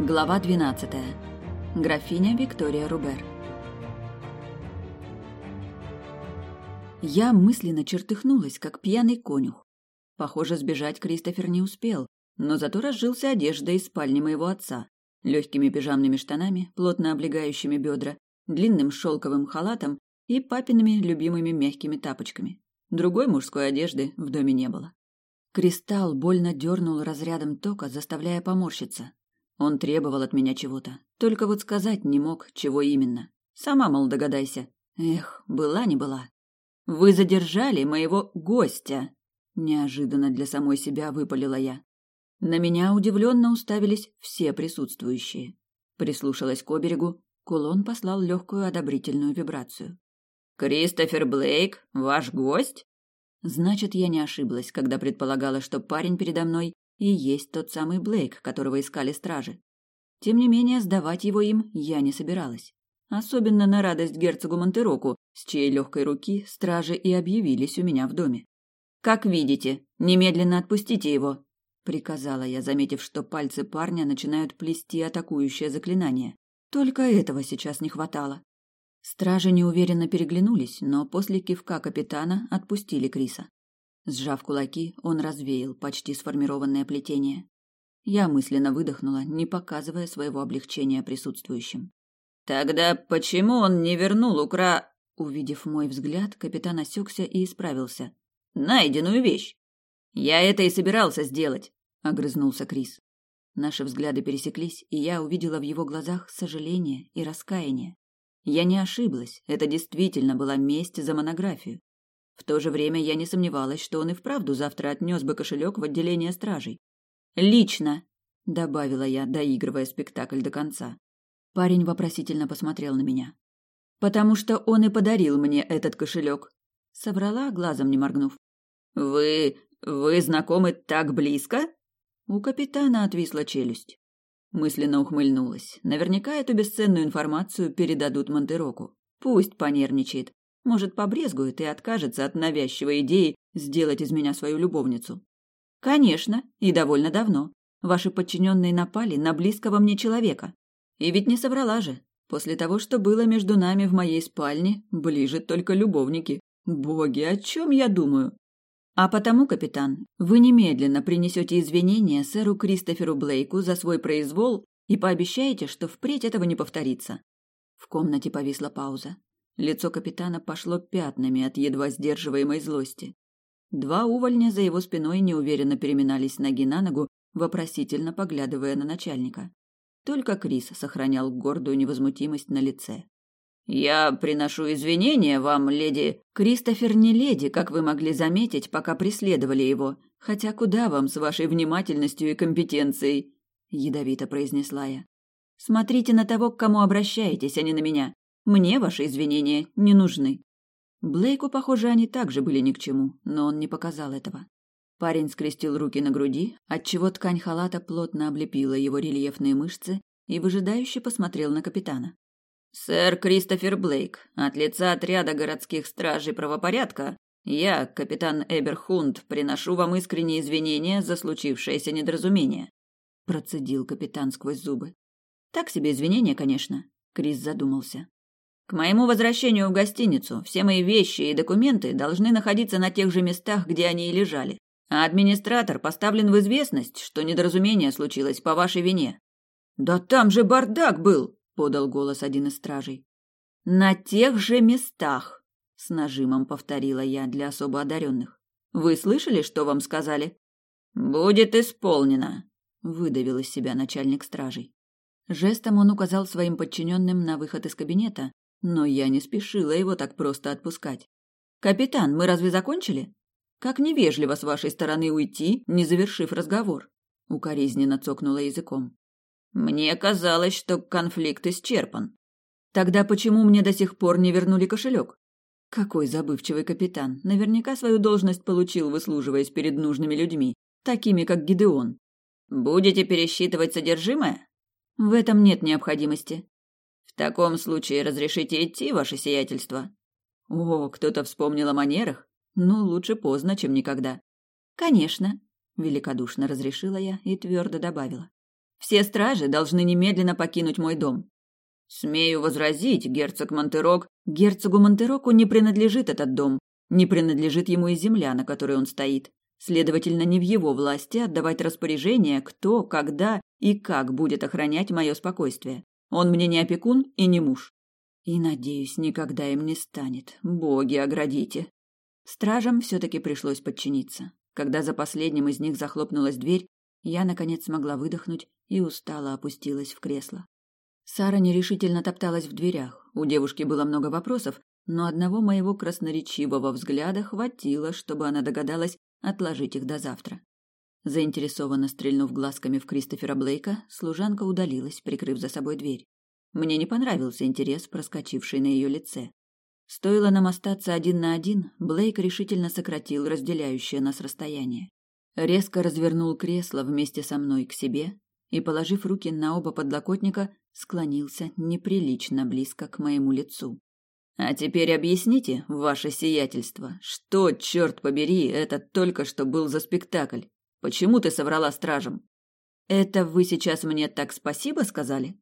Глава 12. Графиня Виктория Рубер. Я мысленно чертыхнулась, как пьяный конюх. Похоже, сбежать Кристофер не успел, но зато разжился одеждой из спальни моего отца, легкими пижамными штанами, плотно облегающими бедра, длинным шелковым халатом и папиными любимыми мягкими тапочками. Другой мужской одежды в доме не было. Кристалл больно дернул разрядом тока, заставляя поморщиться. Он требовал от меня чего-то, только вот сказать не мог, чего именно. Сама, мол, догадайся. Эх, была не была. Вы задержали моего гостя. Неожиданно для самой себя выпалила я. На меня удивленно уставились все присутствующие. Прислушалась к оберегу, кулон послал легкую одобрительную вибрацию. «Кристофер Блейк, ваш гость?» Значит, я не ошиблась, когда предполагала, что парень передо мной и есть тот самый Блейк, которого искали стражи. Тем не менее, сдавать его им я не собиралась. Особенно на радость герцогу Монтероку, с чьей легкой руки стражи и объявились у меня в доме. «Как видите, немедленно отпустите его», — приказала я, заметив, что пальцы парня начинают плести атакующее заклинание. Только этого сейчас не хватало. Стражи неуверенно переглянулись, но после кивка капитана отпустили Криса. Сжав кулаки, он развеял почти сформированное плетение. Я мысленно выдохнула, не показывая своего облегчения присутствующим. Тогда почему он не вернул укра... Увидев мой взгляд, капитан осекся и исправился. Найденную вещь. Я это и собирался сделать, огрызнулся Крис. Наши взгляды пересеклись, и я увидела в его глазах сожаление и раскаяние. Я не ошиблась, это действительно была месть за монографию. В то же время я не сомневалась, что он и вправду завтра отнес бы кошелек в отделение стражей. «Лично!» — добавила я, доигрывая спектакль до конца. Парень вопросительно посмотрел на меня. «Потому что он и подарил мне этот кошелек», — соврала, глазом не моргнув. «Вы... вы знакомы так близко?» У капитана отвисла челюсть. Мысленно ухмыльнулась. Наверняка эту бесценную информацию передадут Монтероку. Пусть понервничает. Может, побрезгует и откажется от навязчивой идеи сделать из меня свою любовницу. Конечно, и довольно давно. Ваши подчиненные напали на близкого мне человека. И ведь не соврала же. После того, что было между нами в моей спальне, ближе только любовники. Боги, о чем я думаю? А потому, капитан, вы немедленно принесете извинения сэру Кристоферу Блейку за свой произвол и пообещаете, что впредь этого не повторится. В комнате повисла пауза. Лицо капитана пошло пятнами от едва сдерживаемой злости. Два увольня за его спиной неуверенно переминались ноги на ногу, вопросительно поглядывая на начальника. Только Крис сохранял гордую невозмутимость на лице. «Я приношу извинения вам, леди...» «Кристофер не леди, как вы могли заметить, пока преследовали его. Хотя куда вам с вашей внимательностью и компетенцией?» Ядовито произнесла я. «Смотрите на того, к кому обращаетесь, а не на меня. Мне ваши извинения не нужны. Блейку, похоже, они также были ни к чему, но он не показал этого. Парень скрестил руки на груди, отчего ткань халата плотно облепила его рельефные мышцы и выжидающе посмотрел на капитана. «Сэр Кристофер Блейк, от лица отряда городских стражей правопорядка, я, капитан Эберхунд, приношу вам искренние извинения за случившееся недоразумение», процедил капитан сквозь зубы. «Так себе извинения, конечно», — Крис задумался. К моему возвращению в гостиницу все мои вещи и документы должны находиться на тех же местах, где они и лежали. А администратор поставлен в известность, что недоразумение случилось по вашей вине. Да там же бардак был, подал голос один из стражей. На тех же местах, с нажимом повторила я для особо одаренных. Вы слышали, что вам сказали? Будет исполнено, выдавил из себя начальник стражей. Жестом он указал своим подчиненным на выход из кабинета, но я не спешила его так просто отпускать. «Капитан, мы разве закончили? Как невежливо с вашей стороны уйти, не завершив разговор!» Укоризненно цокнула языком. «Мне казалось, что конфликт исчерпан. Тогда почему мне до сих пор не вернули кошелек? Какой забывчивый капитан. Наверняка свою должность получил, выслуживаясь перед нужными людьми, такими как Гидеон. Будете пересчитывать содержимое? В этом нет необходимости. Таком случае разрешите идти, ваше сиятельство. О, кто-то вспомнил о манерах? Ну, лучше поздно, чем никогда. Конечно, великодушно разрешила я и твердо добавила. Все стражи должны немедленно покинуть мой дом. Смею возразить, герцог Монтерок, герцогу Монтероку не принадлежит этот дом, не принадлежит ему и земля, на которой он стоит. Следовательно, не в его власти отдавать распоряжение, кто, когда и как будет охранять мое спокойствие. Он мне не опекун и не муж. И, надеюсь, никогда им не станет. Боги, оградите. Стражам все-таки пришлось подчиниться. Когда за последним из них захлопнулась дверь, я, наконец, смогла выдохнуть и устало опустилась в кресло. Сара нерешительно топталась в дверях. У девушки было много вопросов, но одного моего красноречивого взгляда хватило, чтобы она догадалась отложить их до завтра. Заинтересованно стрельнув глазками в Кристофера Блейка, служанка удалилась, прикрыв за собой дверь. Мне не понравился интерес, проскочивший на ее лице. Стоило нам остаться один на один, Блейк решительно сократил разделяющее нас расстояние. Резко развернул кресло вместе со мной к себе и, положив руки на оба подлокотника, склонился неприлично близко к моему лицу. А теперь объясните, ваше сиятельство, что, черт побери, это только что был за спектакль? Почему ты соврала стражам? Это вы сейчас мне так спасибо сказали?